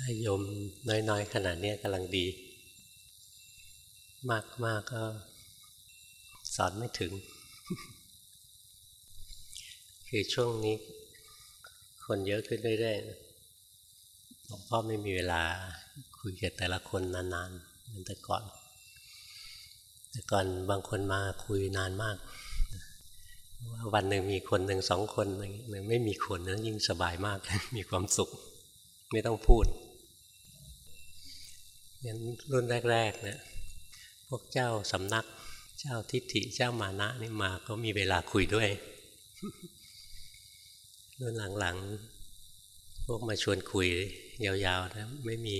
ถ้าโยมน้อยๆ ขนาดนี้กำลังดี มากๆกก็สอนไม่ถึง คือช่วงนี้ คนเยอะขึ้นเรื่อยๆหลวงพ่อไม่มีเวลา คุยกับแต่ละคนนานๆเหมือนแต่ก่อน แต่ก่อนบางคนมาคุยนานมากว่าวันหนึ่งมีคนหนึ่งสองคนหนึ่งไม่มีคนนะยิ่งสบายมากมีความสุข ไม่ต้องพูด งั้นรุ่นแรกๆเนะี่ยพวกเจ้าสำนัก เจ้าทิฏฐิเจ้ามานะนี่มาก็มีเวลาคุยด้วย รุ่นหลังๆ พวกมาชวนคุยยาวๆนะไม่มี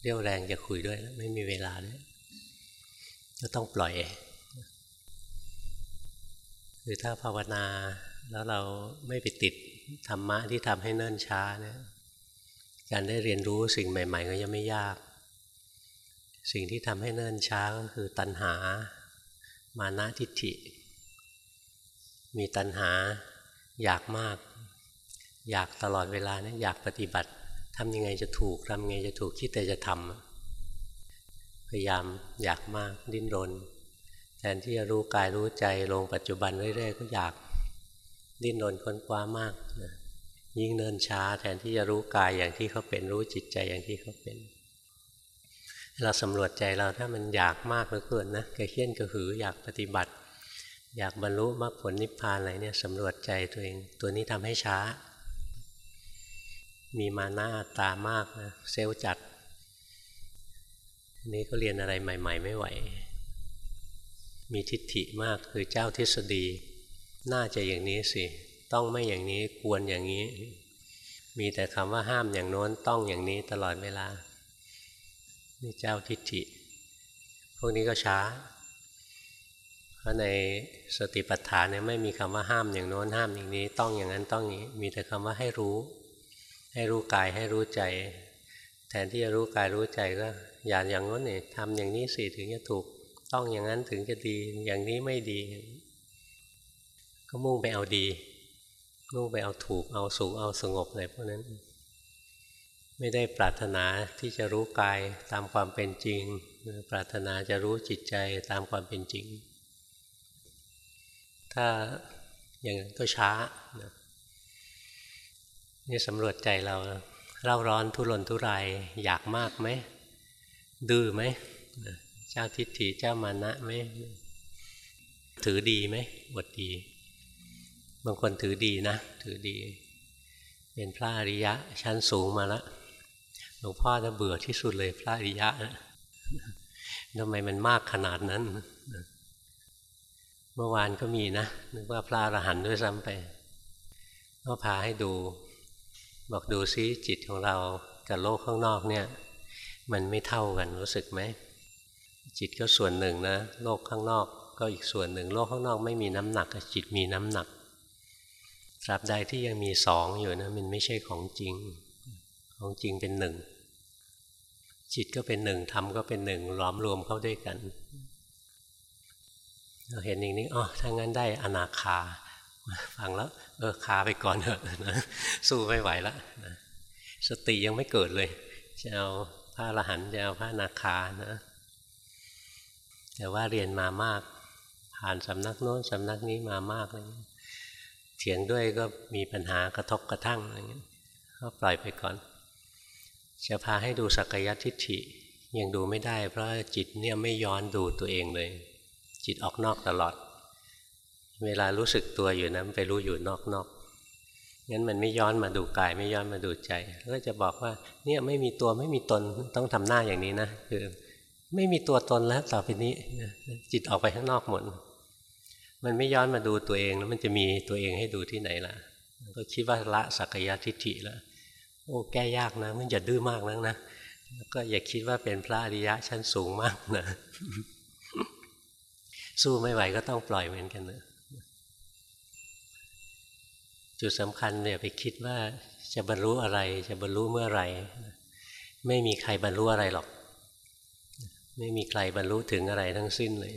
เรี่ยวแรงจะคุยด้วยนะไม่มีเวลาด้วยก็ต้องปล่อยคือถ้าภาวนาแล้วเราไม่ไปติดธรรมะที่ทำให้เนิ่นช้าเนี่ยการได้เรียนรู้สิ่งใหม่ ๆ ก็ยังไม่ยาก สิ่งที่ทำให้เนิ่นช้าก็คือตัณหา มานะทิฏฐิ มีตัณหาอยากมาก อยากตลอดเวลาเนี่ยอยากปฏิบัติทำยังไงจะถูกทำยังไงจะถูกคิดแต่จะทำพยายามอยากมากดิ้นรน แทนที่จะรู้กายรู้ใจลงปัจจุบันเรื่อยๆก็อยากดิ้นรนค้นคว้ามากนะยิ่งเนินช้าแทนที่จะรู้กายอย่างที่เขาเป็นรู้จิตใจอย่างที่เขาเป็น เราสำรวจใจเราถ้ามันอยากมากเหลือเกินนะกระเฮี้ยนกระหืออยากปฏิบัติ อยากบรรลุมรรคผลนิพพานอะไรเนี่ยสำรวจใจตัวเอง ตัวนี้ทำให้ช้า มีมานะตามากนะเซลจัด นี้ก็เรียนอะไรใหม่ ๆ ไม่ไหว มีทิฏฐิมากคือเจ้าทฤษฎี น่าจะอย่างนี้สิ ต้องไม่อย่างนี้ควรอย่างนี้ มีแต่คำว่าห้ามอย่างโน้นต้องอย่างนี้ตลอดเวลา นี่เจ้าทิฏฐิ พวกนี้ก็ช้า เพราะในสติปัฏฐานเนี่ยไม่มีคำว่าห้ามอย่างโน้นห้ามอย่างนี้ ต้องอย่างนั้นต้องอย่างนี้ มีแต่คำว่าให้รู้ ให้รู้กายให้รู้ใจ แทนที่จะรู้กายรู้ใจก็อย่าอย่างโน้นเนี่ยทำอย่างนี้สิถึงจะถูก ต้องอย่างนั้นถึงจะดี อย่างนี้ไม่ดี ก็มุ่งไปเอาดี มุ่งไปเอาถูกเอาสูงเอาสงบอะไรพวกนั้น ไม่ได้ปรารถนาที่จะรู้กายตามความเป็นจริง ปรารถนาจะรู้จิตใจตามความเป็นจริง ถ้าอย่างนั้นก็ช้านี่สำรวจใจเราเร่าร้อนทุรนทุรายอยากมากไหมดื้อไหมเจ้าทิฏฐิเจ้ามานะไหมถือดีไหมบทดี บางคนถือดีนะ ถือดี เป็นพระอริยะชั้นสูงมาแล้ว หลวงพ่อจะเบื่อที่สุดเลยพระอริยะทำไมมันมากขนาดนั้น เมื่อวานก็มีนะนึกว่าพระอรหันต์ด้วยซ้ำไปก็พาให้ดู บอกดูซิจิตของเรากับโลกข้างนอกเนี่ย มันไม่เท่ากันรู้สึกไหม จิตก็ส่วนหนึ่งนะ โลกข้างนอกก็อีกส่วนหนึ่ง โลกข้างนอกไม่มีน้ำหนักจิตมีน้ำหนักตราบใดที่ยังมีสองอยู่นะมันไม่ใช่ของจริง ของจริงเป็นหนึ่ง จิตก็เป็นหนึ่งธรรมก็เป็นหนึ่งล้อมรวมเข้าด้วยกัน เราเห็นอย่างนี้อ๋อถ้างั้นได้อนาคาฟังแล้วเออคาไปก่อนเถอะนะสู้ไม่ไหวแล้วนะสติยังไม่เกิดเลย จะเอาพระอรหันต์จะเอาพระนาคานะแต่ว่าเรียนมามาก ผ่านสำนักโน้นสำนักนี้มามากเลยเถียงด้วยก็มีปัญหากระทบกระทั่งอะไรเงี้ยก็ปล่อยไปก่อน จะพาให้ดูสักยทิฏฐิยังดูไม่ได้ เพราะจิตเนี่ยไม่ย้อนดูตัวเองเลย จิตออกนอกตลอด เวลารู้สึกตัวอยู่นะไปรู้อยู่นอกนอกงั้นมันไม่ย้อนมาดูกายไม่ย้อนมาดูใจก็จะบอกว่าเนี่ยไม่มีตัวไม่มีตนต้องทำหน้าอย่างนี้นะคือไม่มีตัวตนแล้วต่อไปนี้จิตออกไปข้างนอกหมดมันไม่ย้อนมาดูตัวเองแล้วมันจะมีตัวเองให้ดูที่ไหนล่ะ ก็คิดว่าละสักยทิฏฐิแล้ว โอ้แก้ยากนะ มันอย่าดื้อมากนักนะแล้วก็อย่าคิดว่าเป็นพระอริยะชั้นสูงมากนะสู้ไม่ไหวก็ต้องปล่อยเหมือนกันนะจุดสำคัญเนี่ยไปคิดว่าจะบรรลุอะไร จะบรรลุเมื่อไรไม่มีใครบรรลุอะไรหรอก ไม่มีใครบรรลุถึงอะไรทั้งสิ้นเลย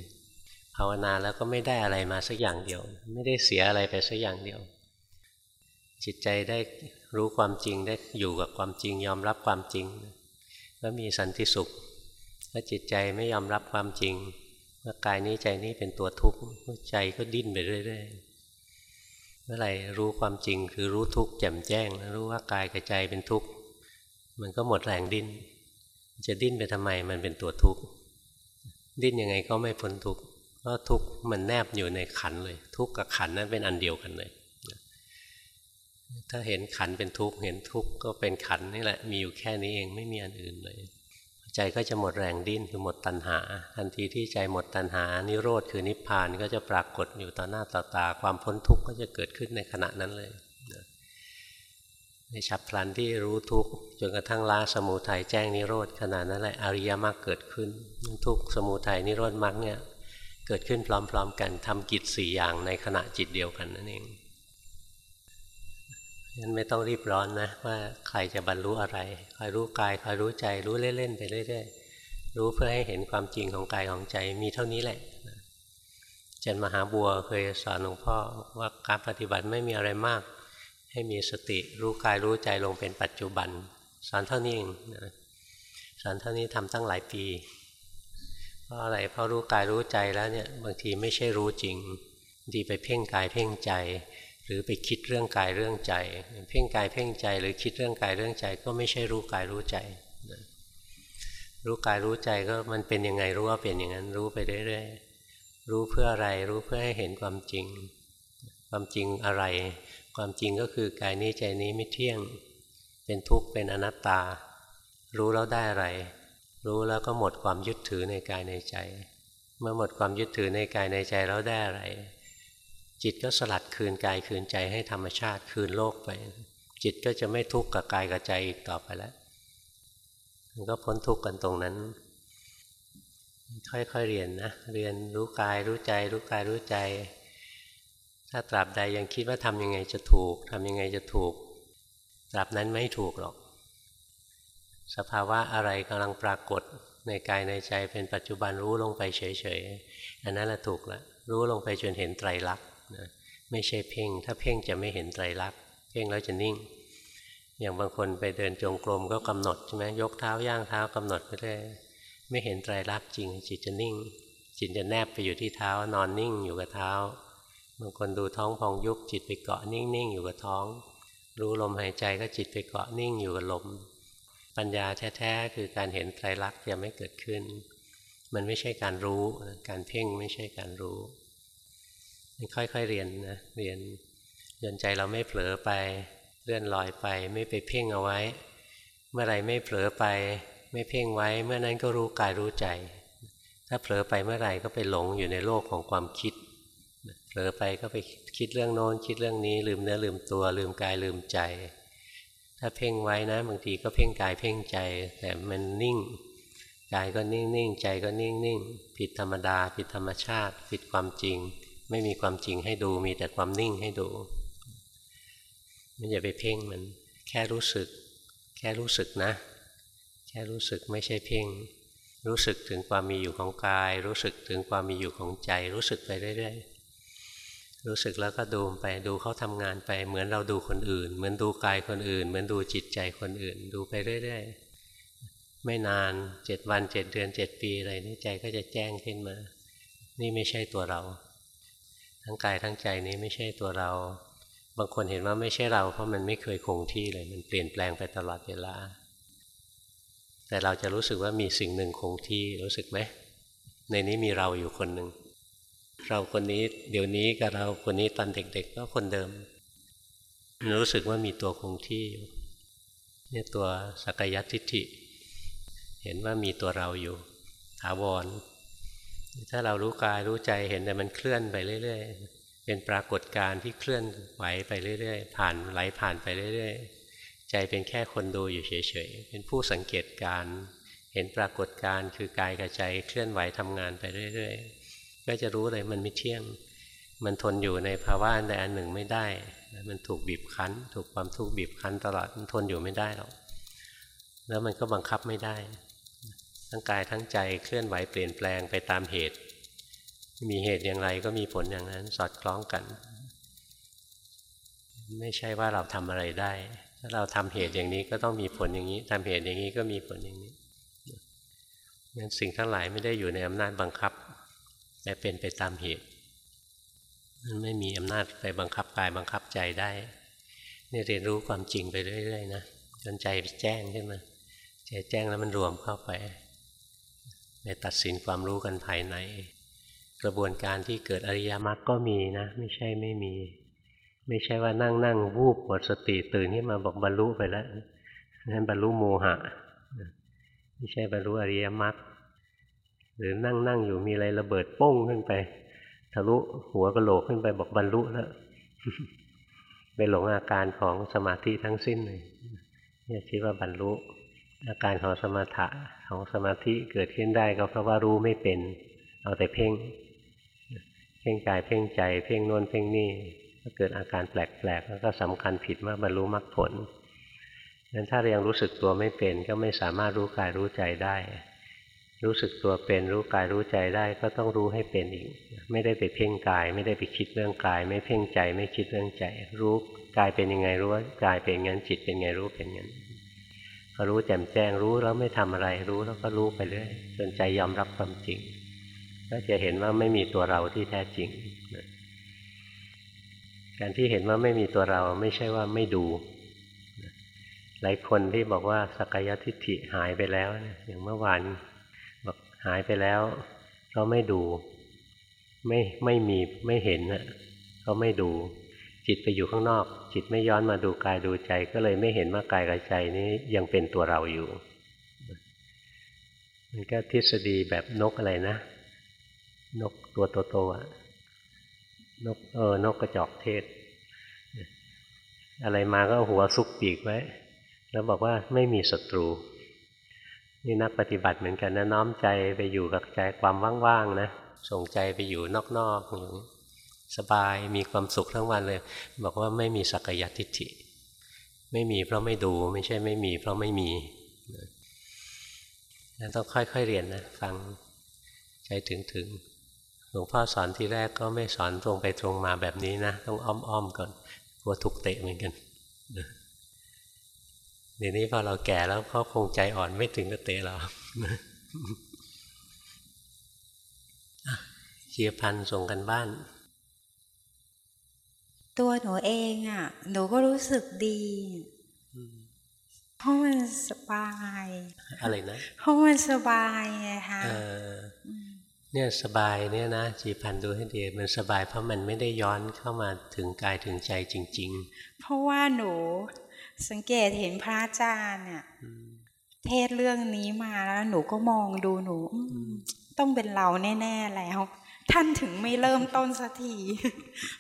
ภาวนาแล้วก็ไม่ได้อะไรมาสักอย่างเดียว ไม่ได้เสียอะไรไปสักอย่างเดียว จิตใจได้ รู้ความจริงได้อยู่กับความจริง ยอมรับความจริง แล้วมีสันติสุขถ้าจิตใจไม่ยอมรับความจริงว่ากายนี้ใจนี้เป็นตัวทุกข์ใจก็ดิ้นไปเรื่อยๆเมื่อไหร่รู้ความจริงคือรู้ทุกข์แจ่มแจ้ง รู้ว่ากายกับใจเป็นทุกข์มันก็หมดแรงดิ้น จะดิ้นไปทำไมมันเป็นตัวทุกข์ดิ้นยังไงก็ไม่พ้นทุกข์เพราะทุกข์มันแนบอยู่ในขันเลย ทุกข์กับขันนั้นเป็นอันเดียวกันเลย ถ้าเห็นขันเป็นทุกข์เห็นทุกข์ก็เป็นขันนี่แหละมีอยู่แค่นี้เองไม่มีอันอื่นเลย ใจก็จะหมดแรงดิ้นคือหมดตัณหา ทันทีที่ใจหมดตัณหา นิโรธคือนิพพานก็จะปรากฏอยู่ต่อหน้าต่อตา ความพ้นทุกข์ก็จะเกิดขึ้นในขณะนั้นเลยในฉับพลันที่รู้ทุกข์จนกระทั่งละสมุทัยแจ้งนิโรธขณะนั้นแหละอริยมรรคเกิดขึ้น ทุกสมุทัยนิโรธมรรคเนี่ยเกิดขึ้นพร้อมๆกันทำกิจสี่อย่างในขณะจิตเดียวกันนั่นเอง งั้นไม่ต้องรีบร้อนนะ ว่าใครจะบรรลุอะไรคอยรู้กายคอยรู้ใจรู้เล่นๆไปเรื่อยๆรู้เพื่อให้เห็นความจริงของกายของใจมีเท่านี้แหละเจนมหาบัวเคยสอนหลวงพ่อว่าการปฏิบัติไม่มีอะไรมาก ให้มีสติรู้กายรู้ใจลงเป็นปัจจุบัน สอนเท่านี้เองสอนเท่านี้ทำตั้งหลายปี เพราะอะไรเพราะรู้กายรู้ใจแล้วเนี่ยบางทีไม่ใช่รู้จริง ดีไปเพ่งกายเพ่งใจ รือไปคิดเรื่องกายเรื่องใจ เพ่งกายเพ่งใจหรือคิดเรื่องกายเรื่องใจ ก็ไม่ใช่รู้กายรู้ใจรู้กายรู้ใจก็มันเป็นยังไงรู้ว่าเป็นอย่างนั้นรู้ไปเรื่อยๆรู้เพื่ออะไรรู้เพื่อให้เห็นความจริง ความจริงอะไร ความจริงก็คือกายนี้ใจนี้ไม่เที่ยง เป็นทุกข์เป็นอนัตตา รู้แล้วได้อะไร รู้แล้วก็หมดความยึดถือในกายในใจ เมื่อหมดความยึดถือในกายในใจแล้วได้อะไร จิตก็สลัดคืนกายคืนใจให้ธรรมชาติคืนโลกไป จิตก็จะไม่ทุกข์กับกายกับใจอีกต่อไปแล้วมันก็พ้นทุกข์กันตรงนั้น ค่อยๆเรียนนะเรียนรู้กายรู้ใจรู้กายรู้ใจ ถ้าตราบใดยังคิดว่าทำยังไงจะถูกทำยังไงจะถูก ตราบนั้นไม่ถูกหรอก สภาวะอะไรกำลังปรากฏในกายในใจเป็นปัจจุบันรู้ลงไปเฉยๆอันนั้นแหละถูกละรู้ลงไปจนเห็นไตรลักษณ์ นะไม่ใช่เพ่ง ถ้าเพ่งจะไม่เห็นไตรลักษณ์เพ่งแล้วจะนิ่ง อย่างบางคนไปเดินจงกรมก็กำหนดใช่ไหมยกเท้าย่างเท้ากำหนดไปเรื่อยไม่เห็นไตรลักษณ์จริง จิตจะนิ่ง จิตจะแนบไปอยู่ที่เท้านอนนิ่งอยู่กับเท้าบางคนดูท้องพองยุบจิตไปเกาะนิ่งๆอยู่กับท้อง รู้ลมหายใจก็จิตไปเกาะนิ่งอยู่กับลม ปัญญาแท้ๆคือการเห็นไตรลักษณ์จะไม่เกิดขึ้น มันไม่ใช่การรู้ การเพ่งไม่ใช่การรู้ ค่อยๆเรียนนะเรียนจนใจเราไม่เผลอไปเลื่อนลอยไป ไม่ไปเพ่งเอาไว้ เมื่อไรไม่เผลอไป ไม่เพ่งไว้ เมื่อนั้นก็รู้กายรู้ใจ ถ้าเผลอไปเมื่อไหร่ก็ไปหลงอยู่ในโลกของความคิดเผลอไปก็ไปคิดเรื่องโน้นคิดเรื่องนี้ ลืมเนื้อลืมตัว ลืมกายลืมใจ ถ้าเพ่งไว้นะบางทีก็เพ่งกายเพ่งใจ แต่มันนิ่งกายก็นิ่งนิ่งใจก็นิ่งนิ่งผิดธรรมดาผิดธรรมชาติผิดความจริง ไม่มีความจริงให้ดูมีแต่ความนิ่งให้ดู มันอย่าไปเพ่งมันแค่รู้สึก แค่รู้สึกนะ แค่รู้สึกไม่ใช่เพ่ง รู้สึกถึงความมีอยู่ของกาย รู้สึกถึงความมีอยู่ของใจ รู้สึกไปเรื่อยๆรู้สึกแล้วก็ดูไปดูเขาทำงานไป เหมือนเราดูคนอื่น เหมือนดูกายคนอื่น เหมือนดูจิตใจคนอื่น ดูไปเรื่อยๆไม่นานเจ็ดวันเจ็ดเดือนเจ็ดปีอะไรนี่ใจก็จะแจ้งขึ้นมา นี่ไม่ใช่ตัวเรา ทั้งกายทั้งใจนี้ไม่ใช่ตัวเรา บางคนเห็นว่าไม่ใช่เรา เพราะมันไม่เคยคงที่เลย มันเปลี่ยนแปลงไปตลอดเวลา แต่เราจะรู้สึกว่ามีสิ่งหนึ่งคงที่รู้สึกไหม ในนี้มีเราอยู่คนหนึ่ง เราคนนี้เดี๋ยวนี้กับเราคนนี้ตอนเด็ก ๆ ก็คนเดิม รู้สึกว่ามีตัวคงที่อยู่เนี่ยตัวสักยัติทิฏฐิ เห็นว่ามีตัวเราอยู่ถาวร ถ้าเรารู้กายรู้ใจเห็นแต่มันเคลื่อนไปเรื่อย ๆ เป็นปรากฏการณ์ที่เคลื่อนไหวไปเรื่อย ๆ ผ่านไหลผ่านไปเรื่อย ๆ ใจเป็นแค่คนดูอยู่เฉยๆ เป็นผู้สังเกตการเห็นปรากฏการณ์คือกายกับใจเคลื่อนไหวทำงานไปเรื่อย ๆ ก็จะรู้เลยมันไม่เที่ยง มันทนอยู่ในภาวะอันใดอันหนึ่งไม่ได้ มันถูกบีบคั้น ถูกความทุกข์บีบคั้นตลอดมันทนอยู่ไม่ได้หรอกแล้วมันก็บังคับไม่ได้ ทั้งกายทั้งใจเคลื่อนไหวเปลี่ยนแปลงไปตามเหตุ มีเหตุอย่างไรก็มีผลอย่างนั้น สอดคล้องกัน ไม่ใช่ว่าเราทำอะไรได้ ถ้าเราทำเหตุอย่างนี้ก็ต้องมีผลอย่างนี้ทำเหตุอย่างนี้ก็มีผลอย่างนี้งั้นสิ่งทั้งหลายไม่ได้อยู่ในอำนาจบังคับ แต่เป็นไปตามเหตุมันไม่มีอำนาจไปบังคับกายบังคับใจได้นี่เรียนรู้ความจริงไปเรื่อยๆนะจนใจแจ้งขึ้นมาใจแจ้งแล้วมันรวมเข้าไป ไปตัดสินความรู้กันภายใน กระบวนการที่เกิดอริยมรรคก็มีนะ ไม่ใช่ไม่มี ไม่ใช่ว่านั่งนั่งวูบหมดสติตื่นขึ้นมาบอกบรรลุไปแล้วนั่นบรรลุโมหะ ไม่ใช่บรรลุอริยมรรคหรือนั่งนั่งอยู่มีอะไรระเบิดโป้งขึ้นไป ทะลุหัวกระโหลกขึ้นไปบอกบรรลุแล้วไปหลงอาการของสมาธิทั้งสิ้นเลยเนี่ยคิดว่าบรรลุ อาการของสมาธิของสมาธิเกิดขึ้นได้ก็เพราะว่ารู้ไม่เป็น เอาแต่เพ่ง เพ่งกายเพ่งใจ เพ่งนวนเพ่งนี่ก็เกิดอาการแปลกๆแล้วก็สำคัญผิดว่าบรรลุมรรคผลนั้นถ้ายังรู้สึกตัวไม่เป็นก็ไม่สามารถรู้กายรู้ใจได้ รู้สึกตัวเป็นรู้กายรู้ใจได้ก็ต้องรู้ให้เป็นอีก ไม่ได้ไปเพ่งกาย ไม่ได้ไปคิดเรื่องกาย ไม่เพ่งใจ ไม่คิดเรื่องใจ รู้กายเป็นยังไงรู้ว่ากายเป็นงั้นจิตเป็นไงรู้เป็นงั้น รู้แจ่มแจ้งรู้แล้วไม่ทำอะไรรู้แล้วก็รู้ไปเรื่อยจนใจยอมรับความจริง ก็จะเห็นว่าไม่มีตัวเราที่แท้จริงการที่เห็นว่าไม่มีตัวเราไม่ใช่ว่าไม่ดู หลายคนที่บอกว่าสักยทิฏฐิหายไปแล้วอย่างเมื่อวานบอกหายไปแล้วเราไม่ดู ไม่ไม่มีไม่เห็นนะเขาไม่ดู จิตไปอยู่ข้างนอก จิตไม่ย้อนมาดูกายดูใจ ก็เลยไม่เห็นว่ากายกับใจนี้ยังเป็นตัวเราอยู่ มันก็ทฤษฎีแบบนกอะไรนะ นกตัวโตๆอะนกเออนกกระจอกเทศ อะไรมาก็หัวซุกปีกไว้ แล้วบอกว่าไม่มีศัตรู นี่นักปฏิบัติเหมือนกันนะน้อมใจไปอยู่กับใจความว่างๆนะส่งใจไปอยู่นอกๆอย่างนี้ สบายมีความสุขทั้งวันเลย บอกว่าไม่มีสักยทิฏฐิ ไม่มีเพราะไม่ดูไม่ใช่ไม่มีเพราะไม่มีนั่นต้องค่อยๆเรียนนะฟังใจถึงๆหลวงพ่อสอนทีแรกก็ไม่สอนตรงไปตรงมาแบบนี้นะ ต้องอ้อมๆก่อนกลัวถูกเตะเหมือนกันเดี๋ยวนี้พอเราแก่แล้วเขาคงใจอ่อนไม่ถึงกับเตะเราเชียพันส่งกันบ้าน ตัวหนูเองอะ หนูก็รู้สึกดีเพราะมันสบาย อะไรนะเพราะมันสบายไงคะเนี่ยสบายเนี่ยนะจีพันดูให้ดีมันสบายเพราะมันไม่ได้ย้อนเข้ามาถึงกายถึงใจจริง ๆ เพราะว่าหนูสังเกตเห็นพระอาจารย์เนี่ยเทศเรื่องนี้มาแล้วหนูก็มองดูหนู ต้องเป็นเราแน่ ๆ แล้ว ท่านถึงไม่เริ่มต้นสักที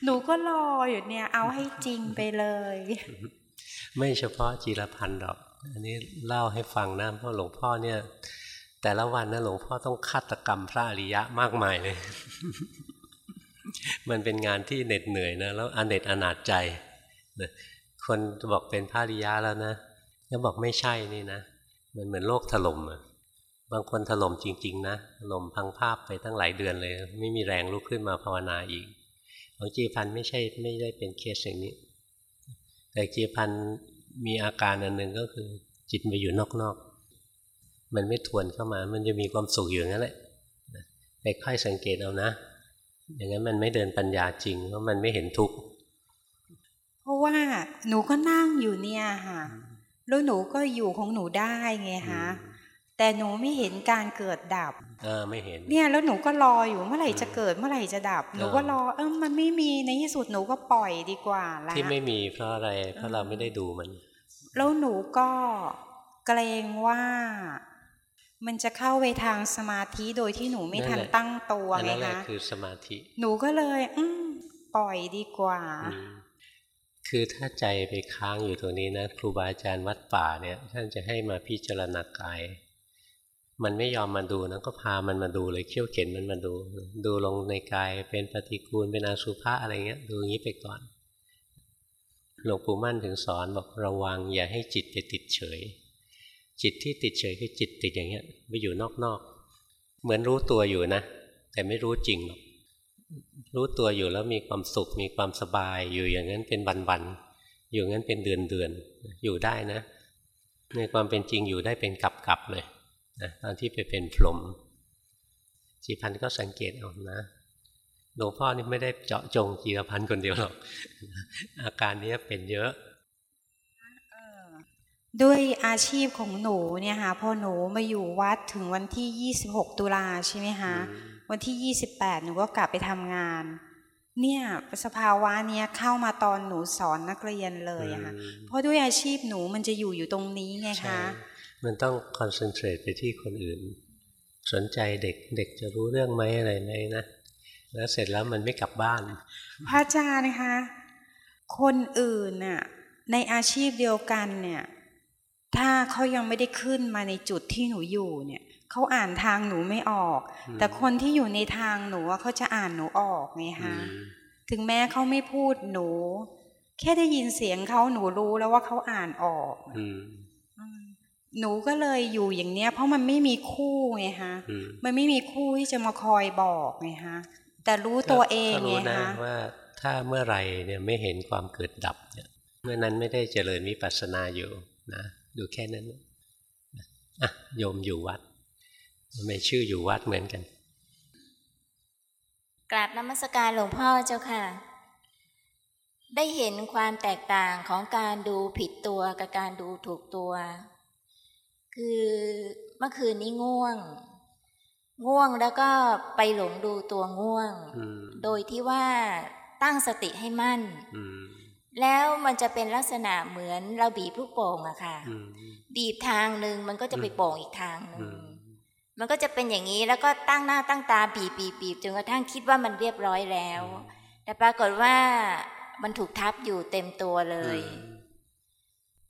หนูก็รออยู่เนี่ย เอาให้จริงไปเลย ไม่เฉพาะจีรพันธ์หรอก อันนี้เล่าให้ฟังนะเพราะหลวงพ่อเนี่ย แต่ละวันนะหลวงพ่อต้องฆาตกรรมพระอริยะมากมายเลย มันเป็นงานที่เหน็ดเหนื่อยนะ แล้วอเนจอนาจใจ คนบอกเป็นพระอริยะแล้วนะแล้วบอกไม่ใช่นี่นะ มันเหมือนโลกถล่มอะ บางคนถล่มจริง ๆ นะถล่มพังภาพไปตั้งหลายเดือนเลย ไม่มีแรงลุกขึ้นมาภาวนาอีกของจีพันไม่ใช่ไม่ได้เป็นเคสอย่างนี้ แต่จีพันมีอาการอันหนึ่งก็คือ จิตมาอยู่นอกๆมันไม่ทวนเข้ามา มันจะมีความสุขอยู่นั่นแหละไปค่อยสังเกตเอานะ อย่างนั้นมันไม่เดินปัญญาจริงเพราะมันไม่เห็นทุกข์เพราะว่าหนูก็นั่งอยู่เนี่ยค่ะแล้วหนูก็อยู่ของหนูได้ไงคะ แต่หนูไม่เห็นการเกิดดับเออไม่เห็น เนี่ยแล้วหนูก็รออยู่เมื่อไหร่จะเกิดเมื่อไหร่จะดับ หนูก็รอเออมันไม่มีในที่สุดหนูก็ปล่อยดีกว่าแล้วที่ไม่มีเพราะอะไรเพราะเราไม่ได้ดูมัน แล้วหนูก็เกรงว่า มันจะเข้าไปทางสมาธิโดยที่หนูไม่ทันตั้งตัวไงคะคือสมาธิ หนูก็เลย อืปล่อยดีกว่า คือถ้าใจไปค้างอยู่ตรงนี้นะ ครูบาอาจารย์วัดป่าเนี่ย ท่านจะให้มาพิจารณากาย มันไม่ยอมมาดูนะก็พามันมาดูเลยเขี่ยวเข็นมันมาดู ดูลงในกายเป็นปฏิกูลเป็นอาสุภะอะไรเงี้ย ดูอย่างนี้ไปก่อนหลวงปู่มั่นถึงสอนบอกระวังอย่าให้จิตไปติดเฉย จิตที่ติดเฉยคือจิตติดอย่างเงี้ยไปอยู่นอกๆเหมือนรู้ตัวอยู่นะ แต่ไม่รู้จริงหรอกรู้ตัวอยู่แล้วมีความสุขมีความสบายอยู่อย่างนั้นเป็นวันๆอยู่งั้นเป็นเดือนเดือยู่ได้นะ ในความเป็นจริงอยู่ได้เป็นกับกับเลย นะตอนที่ไปเป็นพรหมจีพันก็สังเกตเอานะหลวงพ่อนี่ไม่ได้เจาะจงจีรพันธ์คนเดียวหรอก อาการนี้เป็นเยอะด้วยอาชีพของหนูเนี่ยค่ะพอหนูมาอยู่วัดถึงวันที่ 26 ตุลาใช่ไหมคะวันที่ 28 หนูก็กลับไปทำงาน เนี่ยสภาวะเนี้ยเข้ามาตอนหนูสอนนักเรียนเลยอะค่ะเพราะด้วยอาชีพหนูมันจะอยู่อยู่ตรงนี้ไงคะ มันต้องคอนเซนเทรตไปที่คนอื่น สนใจเด็กเด็กจะรู้เรื่องไหมอะไรไหมนะแล้วเสร็จแล้วมันไม่กลับบ้าน พระอาจารย์นะคะ คนอื่นน่ะในอาชีพเดียวกันเนี่ย ถ้าเขายังไม่ได้ขึ้นมาในจุดที่หนูอยู่เนี่ยเขาอ่านทางหนูไม่ออก แต่คนที่อยู่ในทางหนูว่าเขาจะอ่านหนูออกไงคะถึงแม้เขาไม่พูดหนู แค่ได้ยินเสียงเขาหนูรู้แล้วว่าเขาอ่านออกอืม หนูก็เลยอยู่อย่างเนี้ย เพราะมันไม่มีคู่ไงฮะอืมมันไม่มีคู่ที่จะมาคอยบอกไงฮะ แต่รู้ตัวเองก็ไงรู้นะฮะว่าถ้าเมื่อไหรเนี่ยไม่เห็นความเกิดดับเนี่ยเมื่อนั้นไม่ได้เจริญวิปัสสนาอยู่นะดูแค่นั้นนะอะโยมอยู่วัดทำไมชื่ออยู่วัดเหมือนกันกราบนมัสการหลวงพ่อเจ้าค่ะ ได้เห็นความแตกต่างของการดูผิดตัวกับการดูถูกตัว คือเมื่อคืนนี้ง่วง ง่วงแล้วก็ไปหลงดูตัวง่วงอืมโดยที่ว่าตั้งสติให้มั่นอืมแล้วมันจะเป็นลักษณะเหมือนเราบีบลูกโป่งอะค่ะอืมบีบทางหนึ่งมันก็จะไปอืมโป่งอีกทางหนึ่อืงมมันก็จะเป็นอย่างนี้แล้วก็ตั้งหน้าตั้งตาบีบบีบบีบจนกระทั่งคิดว่ามันเรียบร้อยแล้ว แต่ปรากฏว่ามันถูกทับอยู่เต็มตัวเลย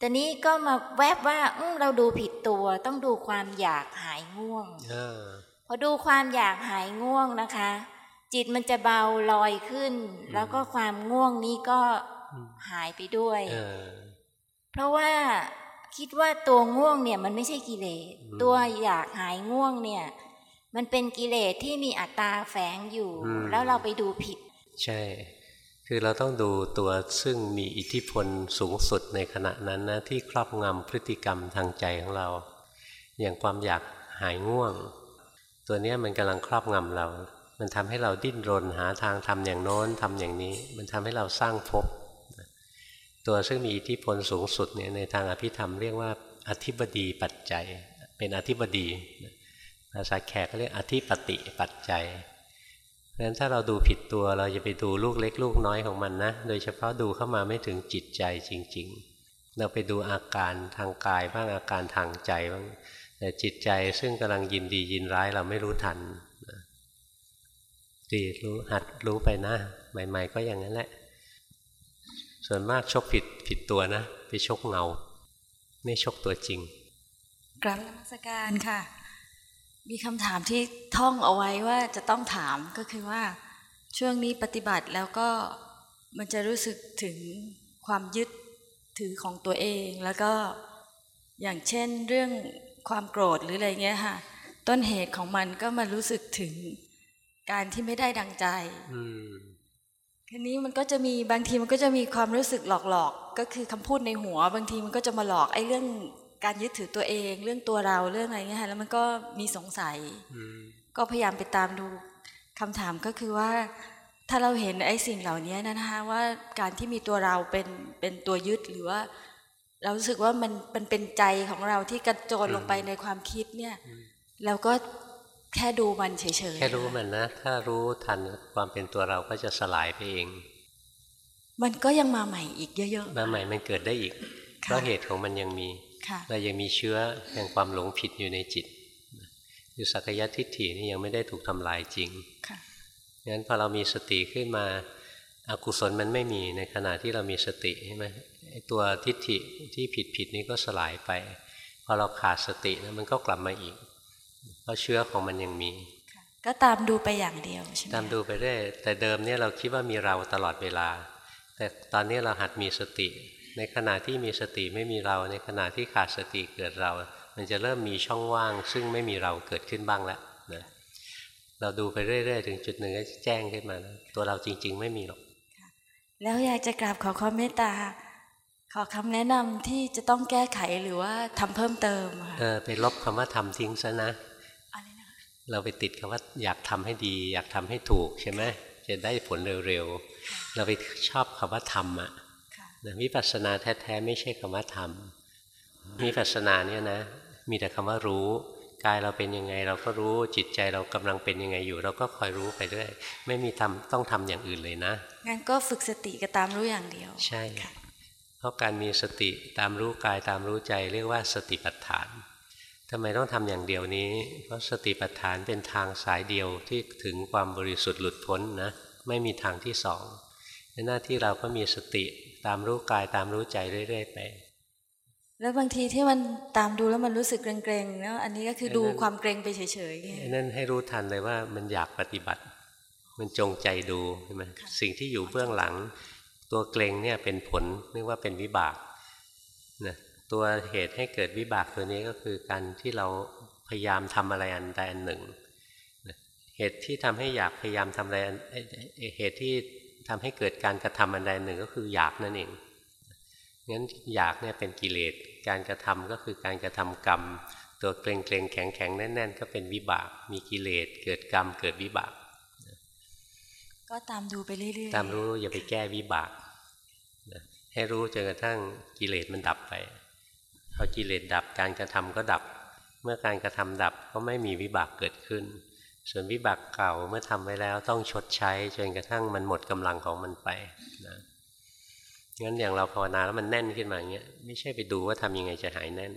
แต่นี้ก็มาแวบว่าอื้อเราดูผิดตัว ต้องดูความอยากหายง่วงเออพอดูความอยากหายง่วงนะคะ จิตมันจะเบาลอยขึ้น แล้วก็ความง่วงนี้ก็อืมหายไปด้วยเออเพราะว่าคิดว่าตัวง่วงเนี่ยมันไม่ใช่กิเลสอืมตัวอยากหายง่วงเนี่ย มันเป็นกิเลสที่มีอัตตราแฝงอยู่อืมแล้วเราไปดูผิด ใช่ คือเราต้องดูตัวซึ่งมีอิทธิพลสูงสุดในขณะนั้นนะที่ครอบงำพฤติกรรมทางใจของเรา อย่างความอยากหายง่วง ตัวเนี้ยมันกำลังครอบงำเรา มันทำให้เราดิ้นรนหาทางทำอย่างโน้นทำอย่างนี้ มันทำให้เราสร้างภพตัวซึ่งมีอิทธิพลสูงสุดเนี่ยในทางอภิธรรมเรียกว่าอธิบดีปัจจัย เป็นอธิบดีภาษาแขกก็เรียกอธิปติปัจจัย นั้นถ้าเราดูผิดตัวเราจะไปดูลูกเล็กลูกน้อยของมันนะ โดยเฉพาะดูเข้ามาไม่ถึงจิตใจจริง ๆ เราไปดูอาการทางกายบ้างอาการทางใจบ้างแต่จิตใจซึ่งกำลังยินดียินร้ายเราไม่รู้ทันดีรู้หัดรู้ไปนะ ใหม่ ๆ ก็อย่างนั้นแหละ ส่วนมากชกผิดผิดตัวนะ ไปชกเงา ไม่ชกตัวจริงกราบนมัสการค่ะ มีคำถามที่ท่องเอาไว้ว่าจะต้องถามก็คือว่าช่วงนี้ปฏิบัติแล้วก็มันจะรู้สึกถึงความยึดถือของตัวเอง แล้วก็อย่างเช่นเรื่องความโกรธหรืออะไรเงี้ยค่ะ ต้นเหตุของมันก็มารู้สึกถึงการที่ไม่ได้ดังใจอืมทีนี้มันก็จะมีบางทีมันก็จะมีความรู้สึกหลอกๆก็คือคำพูดในหัว บางทีมันก็จะมาหลอกไอ้เรื่อง การยึดถือตัวเองเรื่องตัวเราเรื่องอะไรเงี้ยค่ะแล้วมันก็มีสงสัยอืมก็พยายามไปตามดูคำถามก็คือว่า ถ้าเราเห็นไอ้สิ่งเหล่านี้นะคะว่าการที่มีตัวเราเป็นเป็นตัวยึดหรือว่า เรารู้สึกว่ามันมันเป็นใจของเราที่กระโจนลงไปในความคิดเนี่ยเราก็แค่ดูมันเฉยๆแค่รู้มันนะ ถ้ารู้ทันความเป็นตัวเราก็จะสลายไปเอง มันก็ยังมาใหม่อีกเยอะๆมาใหม่มันเกิดได้อีกค่ะเพราะเหตุของมันยังมีค่ะ เรายังมีเชื้อแห่งความหลงผิดอยู่ในจิตคือสักยทิฏฐินี่ยังไม่ได้ถูกทำลายจริงค่ะงั้นพอเรามีสติขึ้นมาอากุศลมันไม่มีในขณะที่เรามีสติใช่ไหมไอ้ตัวทิฏฐิที่ผิดผิดๆนี้ก็สลายไป พอเราขาดสตินะมันก็กลับมาอีก เพราะเชื้อของมันยังมี ก็ตามดูไปอย่างเดียวใช่ไหมตามดูไปเรื่อยแต่เดิมเนี่ยเราคิดว่ามีเราตลอดเวลา แต่ตอนนี้เราหัดมีสติ ในขณะที่มีสติไม่มีเรา ในขณะที่ขาดสติเกิดเรา มันจะเริ่มมีช่องว่าง ซึ่งไม่มีเราเกิดขึ้นบ้างแล้วนะเราดูไปเรื่อยๆ ถึงจุดหนึ่งก็จะแจ้งขึ้นมานะตัวเราจริง ๆ ไม่มีหรอกแล้วอยากจะกราบขอความเมตตา ขอคำแนะนำที่จะต้องแก้ไขหรือว่าทำเพิ่มเติมค่ะเออไปลบคำว่าทำทิ้งซะนะอะไรนะคะเราไปติดคำว่าอยากทำให้ดี อยากทำให้ถูกใช่ไหมจะได้ผลเร็วๆเราไปชอบคำว่าทำอะค่ะนะ วิปัสสนาแท้ๆไม่ใช่คำว่าทำวิปัสสนาเนี่ยนะ มีแต่คำว่ารู้กายเราเป็นยังไงเราก็รู้จิตใจเรากำลังเป็นยังไงอยู่ เราก็คอยรู้ไปเรื่อยไม่มีทำต้องทำอย่างอื่นเลยนะงั้นก็ฝึกสติกับตามรู้อย่างเดียว ใช่ค่ะเพราะการมีสติตามรู้กายตามรู้ใจเรียกว่าสติปัฏฐานทำไมต้องทำอย่างเดียวนี้ เพราะสติปัฏฐานเป็นทางสายเดียวที่ถึงความบริสุทธิ์หลุดพ้นนะไม่มีทางที่สองในหน้าที่เราก็มีสติ ตามรู้กายตามรู้ใจเรื่อย ๆ ไป แล้วบางทีที่มันตามดูแล้วมันรู้สึกเกรงๆเนาะอันนี้ก็คือดูความเกรงไปเฉยๆไอ้นั่นให้รู้ทันเลยว่ามันอยากปฏิบัติ มันจงใจดูใช่ไหมสิ่งที่อยู่เบื้องหลัง ตัวเกรงเนี่ยเป็นผลเรียกว่าเป็นวิบากนะตัวเหตุให้เกิดวิบากตัวนี้ก็คือการที่เราพยายามทำอะไรอันใดอันหนึ่งนะเหตุที่ทำให้อยากพยายามทำอะไรอันเอ่อเอ่อเหตุที่ ทำให้เกิดการกระทำอันใดอันหนึ่งก็คืออยากนั่นเองงั้นอยากเนี่ยเป็นกิเลส การกระทำก็คือการกระทำกรรม ตัวเกรงเกรงแข็งแข็งแน่นแน่น ๆ ก็เป็นวิบาก มีกิเลส เกิดกรรมเกิดวิบาก ก็ตามดูไปเรื่อยๆ ตามรู้อย่าไปแก้วิบากนะให้รู้จนกระทั่งกิเลสมันดับไป พอกิเลสดับการกระทำก็ดับ เมื่อการกระทำดับก็ไม่มีวิบากเกิดขึ้น ส่วนวิบากเก่าเมื่อทำไว้แล้วต้องชดใช้จนกระทั่งมันหมดกำลังของมันไปนะงั้นอย่างเราภาวนาแล้วมันแน่นขึ้นมาอย่างเงี้ยไม่ใช่ไปดูว่าทำยังไงจะหายแน่น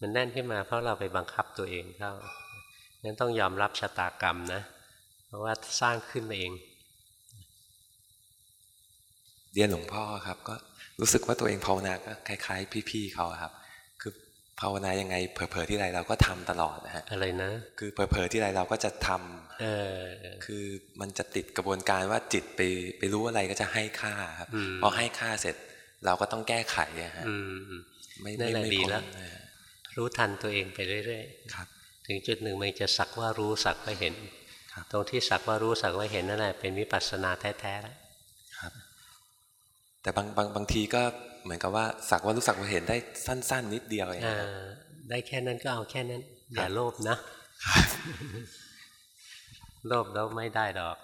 มันแน่นขึ้นมาเพราะเราไปบังคับตัวเองเข้างั้นต้องยอมรับชะตากรรมนะ เพราะว่าสร้างขึ้นมาเองเรียนหลวงพ่อครับ ก็รู้สึกว่าตัวเองภาวนาก็คล้าย ๆ พี่ๆเขาครับ ภาวนายังไงเผลอๆที่ไรเราก็ทำตลอดนะฮะอะไรนะ คือเผลอๆที่ไรเราก็จะทำเออเออคือมันจะติดกระบวนการว่าจิตไปไปรู้อะไรก็จะให้ค่าครับอืมพอให้ค่าเสร็จเราก็ต้องแก้ไขอะฮะอืมอืมไม่นั่นแหละไม่ดีพ้นแล้วนะฮะรู้ทันตัวเองไปเรื่อยครับๆถึงจุดหนึ่งมันจะสักว่ารู้สักว่าเห็นครับตรงที่สักว่ารู้สักว่าเห็นนั่นแหละเป็นวิปัสสนาแท้ๆแล้วครับแต่บางบางบางทีก็ เหมือนกับว่าสักว่ารู้สักว่าเห็นได้สั้น ๆ นิดเดียวเองอ่าครับได้แค่นั้นก็เอาแค่นั้นอย่าโลภนะโลภแล้วไม่ได้ดอก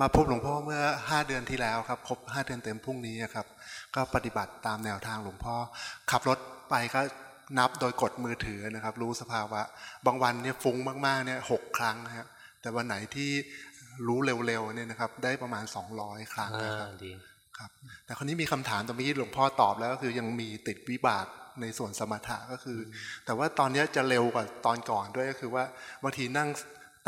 มาพบหลวงพ่อเมื่อห้าเดือนที่แล้วครับครบห้าเดือนเต็มพรุ่งนี้อะครับ ก็ปฏิบัติตามแนวทางหลวงพ่อ ขับรถไปก็นับโดยกดมือถือนะครับ รู้สภาวะ บางวันเนี่ยฟุ้งมากๆเนี่ยหกครั้งนะครับแต่วันไหนที่รู้เร็วๆเนี่ยนะครับ ได้ประมาณ 200 ครั้งอ่านะครับดี ครับแต่คนนี้มีคำถามตรงนี้หลวงพ่อตอบแล้วก็คือยังมีติดวิบากในส่วนสมถะก็คืออแต่ว่าตอนนี้จะเร็วกว่าตอนก่อนด้วยก็คือว่าบางทีนั่ง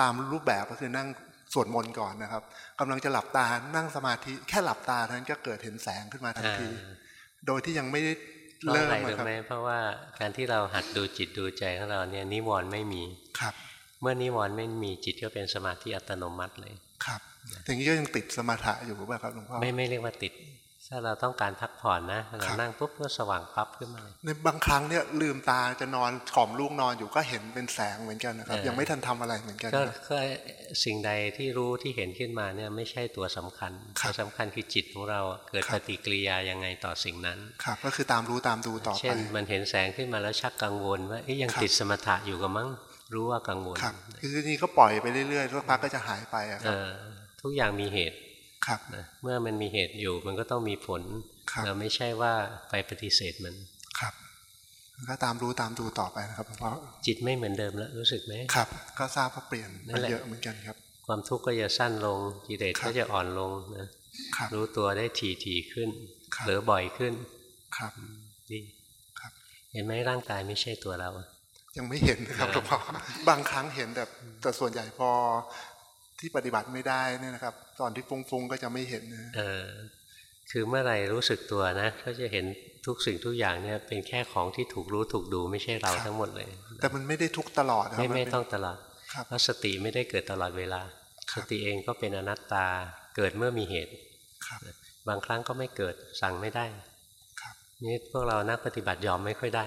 ตามรูปแบบก็คือนั่งสวดมนต์ก่อนนะครับกำลังจะหลับตานั่งสมาธิแค่หลับตาเท่านั้นก็เกิดเห็นแสงขึ้นมาทันทีอ่าโดยที่ยังไม่ได้เพราะเริ่อะมไรอะรู้ครับไหมเพราะว่าการที่เราหัดดูจิตดูใจของเราเนี่ยนิวรณ์ไม่มีครับ เมื่อนิวรณ์ไม่มีจิตก็เป็นสมาธิอัตโนมัติเลยครับ อย่างนี้ก็ยังติดสมถะอยู่ป่ะครับหลวงพ่อไม่ไม่เรียกว่าติด ถ้าเราต้องการพักผ่อนนะเราครับนั่งปุ๊บก็สว่างปั๊บขึ้นมาเลยในบางครั้งเนี่ยลืมตาจะนอนกล่อมลูกนอนอยู่ก็เห็นเป็นแสงเหมือนกันนะครับเออยังไม่ทันทำอะไรเหมือนกันก็ครับก็สิ่งใดที่รู้ที่เห็นขึ้นมาเนี่ยไม่ใช่ตัวสำคัญครับตัวสำคัญคือจิตของเราเกิดครัปบฏิกิริยายังไงต่อสิ่งนั้นครับก็คือตามรู้ตามดูต่อไปเช่นมันเห็นแสงขึ้นมาแล้วชักกังวลว่าเอ๊ยยังครับติดสมถะอยู่กับมั้งรู้ว่ากังวลครับคือนี่ก็ปล่อยไปเรื่อยๆสักพักก็จะหายไปอะคเอรับอ ทุกอย่างมีเหตุครับนะเมื่อมันมีเหตุอยู่มันก็ต้องมีผลครับเราไม่ใช่ว่าไปปฏิเสธมันครับก็ตามรู้ตามดูต่อไปนะครับหลวงพ่อจิตไม่เหมือนเดิมแล้วรู้สึกไหมครับ ก็ทราบว่าเปลี่ยนนั่ไปนแหละเยอะเหมือนกันครับ ความทุกข์ก็จะสั้นลงกิเลสครับก็จะอ่อนลงนะครับรู้ตัวได้ถี่ถี่ขึ้นครับเหลือบ่อยขึ้นครับดีครับเห็นไหมร่างกายไม่ใช่ตัวเรา ยังไม่เห็นนะครับเออหลวงพ่อบางครั้งเห็นแต่แต่ส่วนใหญ่พอ ที่ปฏิบัติไม่ได้เนี่ยนะครับ ตอนที่ฟุ้งๆก็จะไม่เห็นนะเออคือเมื่อไหร่รู้สึกตัวนะก็จะเห็นทุกสิ่งทุกอย่างเนี่ยเป็นแค่ของที่ถูกรู้ถูกดูไม่ใช่เราทั้งหมดเลย แต่มันไม่ได้ทุกข์ตลอดนะครัไม่บนไม่เป็นต้องตลอดครับเพราะสติไม่ได้เกิดตลอดเวลาคสรับติเองก็เป็นอนัตตาเกิดเมื่อมีเหตุครับบางครั้งก็ไม่เกิดสั่งไม่ได้ครับนี่พวกเรานักปฏิบัติยอมไม่ค่อยได้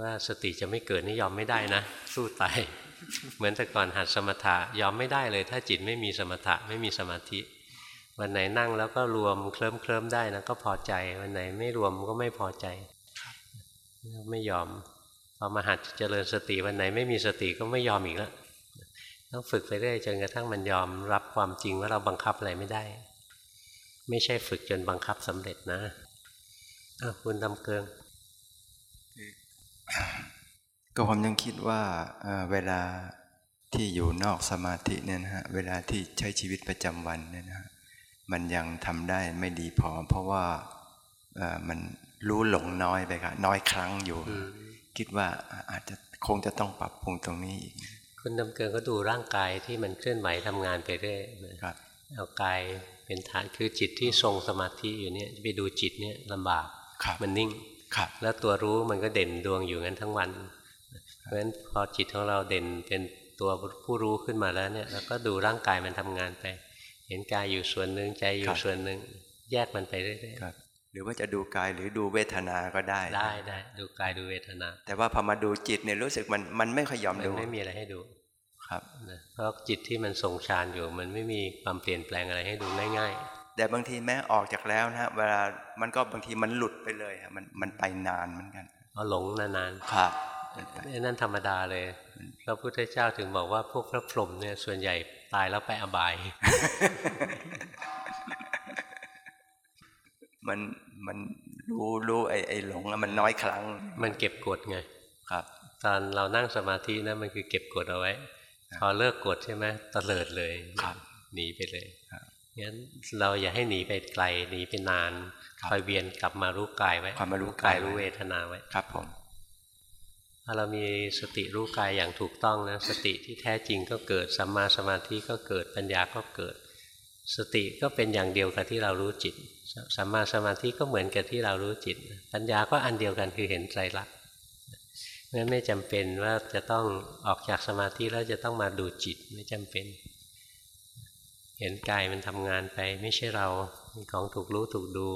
ว่าสติจะไม่เกิดนี่ยอมไม่ได้นะ สู้ตาย เหมือนแต่ก่อนหัดสมถะยอมไม่ได้เลย ถ้าจิตไม่มีสมถะไม่มีสมาธิ วันไหนนั่งแล้วก็รวมเคลิ้มเคลิ้มได้นะก็พอใจ วันไหนไม่รวมก็ไม่พอใจ ไม่ยอมพอมาหัดเจริญสติวันไหนไม่มีสติก็ไม่ยอมอีกแล้วต้องฝึกไปเรื่อยจนกระทั่งมันยอมรับความจริงว่าเราบังคับอะไรไม่ได้ ไม่ใช่ฝึกจนบังคับสำเร็จนะคุณดำเกิง ก็ผมยังคิดว่าเวลาที่อยู่นอกสมาธิเนี่ยนะฮะเวลาที่ใช้ชีวิตประจำวันเนี่ยนะฮะมันยังทำได้ไม่ดีพอ เพราะว่ามันรู้หลงน้อยไปครับน้อยครั้งอยู่ คิดว่าอาจจะคงจะต้องปรับปรุงตรงนี้อีกคุณดำเกินก็ดูร่างกายที่มันเคลื่อนไหวทำงานไปเรื่อยครับเอากายเป็นฐานคือจิตที่ทรงสมาธิอยู่เนี่ยไปดูจิตเนี่ยลำบากมันนิ่งแล้วตัวรู้มันก็เด่นดวงอยู่งั้นทั้งวันเพ ราะฉะนั้นพอจิตของเราเด่นเป็นตัวผู้รู้ขึ้นมาแล้วเนี่ยเราก็ดูร่างกายมันทำงานไป เห็นกายอยู่ส่วนหนึ่งใจอยู่ส่วนหนึ่งแยกมันไปเรื่อยๆหรือว่าจะดูกายหรือดูเวทนาก็ได้ ได้ได้ดูกายดูเวทนา แต่ว่าพอมาดูจิตเนี่ยรู้สึกมันมันไม่ค่อยยอมดูไม่มีอะไรให้ดูครับเพราะจิตที่มันทรงฌานอยู่ มันไม่มีความเปลี่ยนแปลงอะไรให้ดูง่ายๆ แต่บางทีแม้ออกจากแล้วนะเวลามันก็บางทีมันหลุดไปเลยมันมันไปนานเหมือนกันเอาหลงนานๆครับ นั่นธรรมดาเลยพระพุทธเจ้าถึงบอกว่าพวกพระพรหมเนี่ยส่วนใหญ่ตายแล้วไปอบาย มันมันรู้รู้ไอ้ไอ้หลงแล้วมันน้อยครั้ง มันเก็บกดไงครับ ตอนเรานั่งสมาธินะมันคือเก็บกดเอาไว้ พอเลิกกดใช่ไหมตะเลิดเลยครับหนีไปเลยงั้นเราอย่าให้หนีไปไกลหนีไปนานคอยเวียนกลับมารู้กายไว้ความมารู้กายรู้เวทนาไว้ครับผม ถ้าเรามีสติรู้กายอย่างถูกต้องนะสติที่แท้จริงก็เกิดสัมมาสมาธิก็เกิดปัญญาก็เกิด สติก็เป็นอย่างเดียวกับที่เรารู้จิตสัมมาสมาธิก็เหมือนกับที่เรารู้จิต ปัญญาก็อันเดียวกันคือเห็นไตรลักษณ์นั้นไม่จำเป็นว่าจะต้องออกจากสมาธิแล้วจะต้องมาดูจิตไม่จำเป็น เห็นกายมันทำงานไปไม่ใช่เราของถูกรู้ถูกดู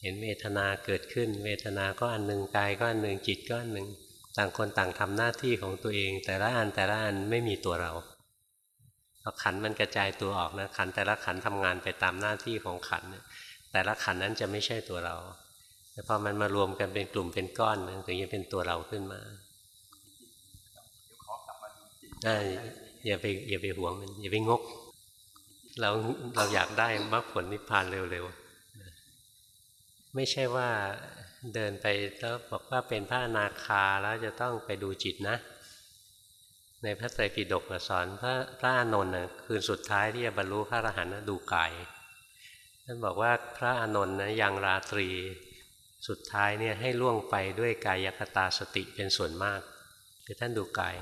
เห็นเวทนาเกิดขึ้น เวทนาก็อันหนึ่งกายก็อันหนึ่งจิตก็อันหนึ่งต่างคนต่างทำหน้าที่ของตัวเอง แต่ละอันแต่ละอันไม่มีตัวเราพอขันมันกระจายตัวออกนะขันแต่ละขันทำงานไปตามหน้าที่ของขันแต่ละขันนั้นจะไม่ใช่ตัวเรา แต่พอมันมารวมกันเป็นกลุ่มเป็นก้อนถึงจะเป็นตัวเราขึ้นมาอย่าไปอย่าไปหวงมันอย่าไปงก เราเราอยากได้มรรคผลนิพพานเร็วๆ ไม่ใช่ว่าเดินไปแล้วบอกว่าเป็นพระอนาคาแล้วจะต้องไปดูจิตนะ ในพระไตรปิฎกสอนพระพระอานนท์คืนสุดท้ายที่จะบรรลุพระอรหันต์ดูกายท่านบอกว่าพระอานนท์นะยังราตรีสุดท้ายเนี่ยให้ล่วงไปด้วยกายคตาสติเป็นส่วนมากคือท่านดูกาย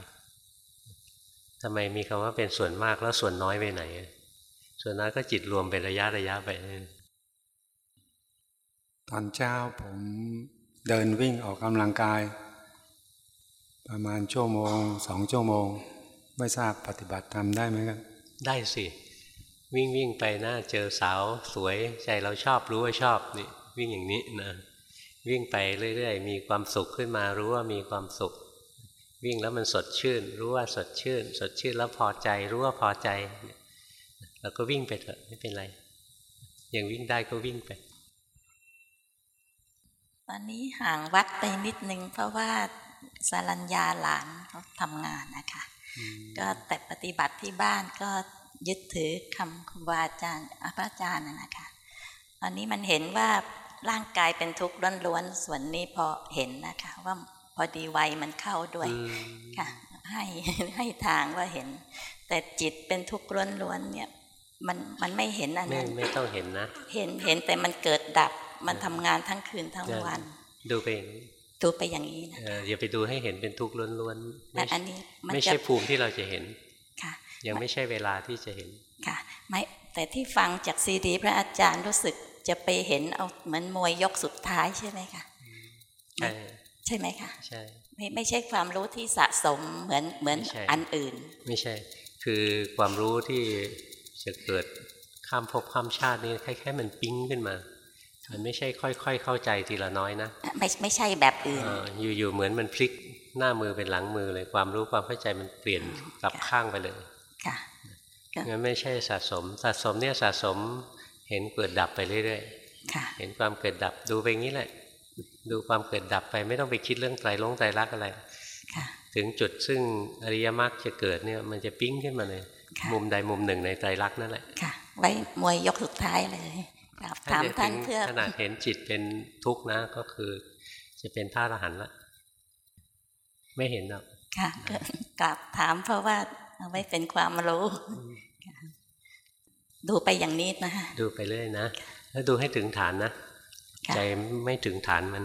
ทำไมมีคำว่าเป็นส่วนมากแล้วส่วนน้อยไปไหน ส่วนน้อยก็จิตรวมเป็นระยะระยะไป ตอนเช้าผมเดินวิ่งออกกำลังกาย ประมาณชั่วโมงสองชั่วโมง ไม่ทราบปฏิบัติทำได้ไหมครับ ได้สิ วิ่งวิ่งไปนะเจอสาวสวยใจเราชอบรู้ว่าชอบนี่วิ่งอย่างนี้นะวิ่งไปเรื่อยๆ มีความสุขขึ้นมารู้ว่ามีความสุข วิ่งแล้วมันสดชื่น รู้ว่าสดชื่น สดชื่นแล้วพอใจ รู้ว่าพอใจเราก็วิ่งไปเถอะไม่เป็นไรยังวิ่งได้ก็วิ่งไป ตอนนี้ห่างวัดไปนิดนึง เพราะว่าสารัญญาหลานเขาทำงานนะคะ ก็แต่ปฏิบัติที่บ้านก็ยึดถือคำครูบาอาจารย์พระอาจารย์นะคะ ตอนนี้มันเห็นว่าร่างกายเป็นทุกข์ล้วนๆส่วนนี้พอเห็นนะคะ ว่าพอดีวัยมันเข้าด้วยค่ะ ให้ให้ทางว่าเห็น แต่จิตเป็นทุกข์ล้วนๆเนี่ย มันมันไม่เห็นอันนั้นไม่ต้องเห็นนะ เห็นเห็นแต่มันเกิดดับ มันทำงานทั้งคืนทั้งวัน ดูไปดูไปอย่างนี้นะอย่าไปดูให้เห็นเป็นทุกข์ล้วนๆอันนี้ไม่ใช่ภูมิที่เราจะเห็นค่ะ ยังไม่ใช่เวลาที่จะเห็นค่ะ ไม่แต่ที่ฟังจากซีดี พระอาจารย์รู้สึกจะไปเห็นเอาเหมือนมวยยกสุดท้ายใช่ไหมคะใช่ใช่ไหมคะใช่ไม่ไม่ใช่ความรู้ที่สะสมเหมือนเหมือนอันอื่น ไม่ใช่ คือความรู้ที่จะเกิดข้ามภพข้ามชาตินี่แค่แค่มันปิ้งขึ้นมา มันไม่ใช่ค่อย ๆ เข้าใจทีละน้อยนะ ไม่ไม่ใช่แบบอื่นอยู่ๆเหมือนมันพลิกหน้ามือเป็นหลังมือเลยความรู้ความเข้าใจมันเปลี่ยนกลับข้างไปเลยค่ะงั้นไม่ใช่สะสม สะสมเนี่ยสะสมเห็นเกิดดับไปเรื่อยๆเห็นความเกิดดับดูไปงี้แหละ ดูความเกิดดับไปไม่ต้องไปคิดเรื่องไตรลงไตรลักษณ์อะไรถึงจุดซึ่งอริยมรรคจะเกิดเนี่ยมันจะปิ้งขึ้นมาเลย มุมใดมุมหนึ่งในไตรลักษณ์นั่นแหละค่ะ ไว้มวยยกสุดท้ายเลย ถามท่านเพื่อขนาดเห็นจิตเป็นทุกข์นะ ก็คือ จะเป็นพระอรหันต์ละ ไม่เห็นหรอกค่ะกลับถามเพราะว่าเอาไว้เป็นความรู้ดูไปอย่างนี้นะดูไปเรื่อยนะแล้วดูให้ถึงฐานนะใจไม่ถึงฐานมัน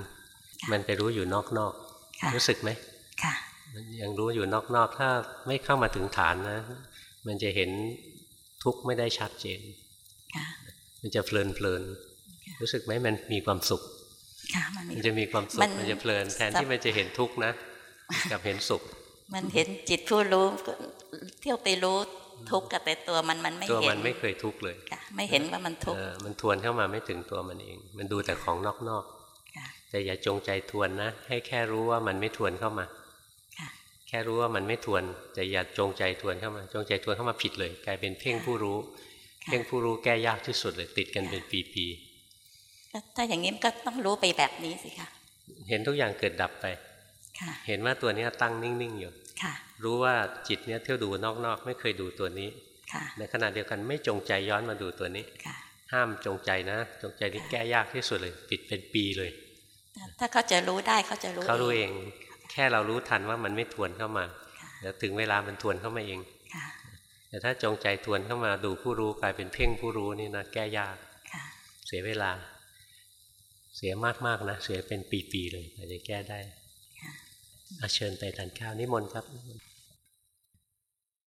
มันไปรู้อยู่นอกๆรู้สึกไหมค่ะมันยังรู้อยู่นอกๆถ้าไม่เข้ามาถึงฐานนะ มันจะเห็นทุกข์ไม่ได้ชัดเจน มันจะเพลินเพลินรู้สึกไหมมันมีความสุขมันจะมีความสุขมันจะเพลินแทนที่มันจะเห็นทุกข์นะกับเห็นสุข มันเห็นจิตผู้รู้เที่ยวไปรู้ทุกข์กับแต่ตัวมันมันไม่เห็นตัวมันไม่เคยทุกข์เลยไม่เห็นว่ามันทุกข์มันทวนเข้ามาไม่ถึงตัวมันเอง มันดูแต่ของนอกๆแต่อย่าจงใจทวนนะ ให้แค่รู้ว่ามันไม่ทวนเข้ามาแค่รู้ว่ามันไม่ทวนแต่อย่าจงใจทวนเข้ามา จงใจทวนเข้ามาผิดเลย กลายเป็นเพ่งผู้รู้ เพ่งผู้รู้แก้ยากที่สุดเลยติดกันเป็นปีๆถ้าอย่างนี้ก็ต้องรู้ไปแบบนี้สิคะเห็นทุกอย่างเกิดดับไปเห็นว่าตัวนี้ตั้งนิ่งๆอยู่รู้ว่าจิตเนี้ยเที่ยวดูนอกๆ ไม่เคยดูตัวนี้ในขณะเดียวกันไม่จงใจย้อนมาดูตัวนี้ห้ามจงใจนะ จงใจนี่แก้ยากที่สุดเลยปิดเป็นปีเลย ถ้าเขาจะรู้ได้เขาจะรู้เขารู้เอง แค่เรารู้ทันว่ามันไม่ทวนเข้ามาเดี๋ยวถึงเวลามันทวนเข้ามาเอง แต่ถ้าจงใจทวนเข้ามาดูผู้รู้กลายเป็นเพ่งผู้รู้นี่นะแก้ยากเสียเวลา เสียมากๆนะ เสียเป็นปีๆเลยแต่จะแก้ได้อาเชิญไปทานข้าวนิมนต์ครับ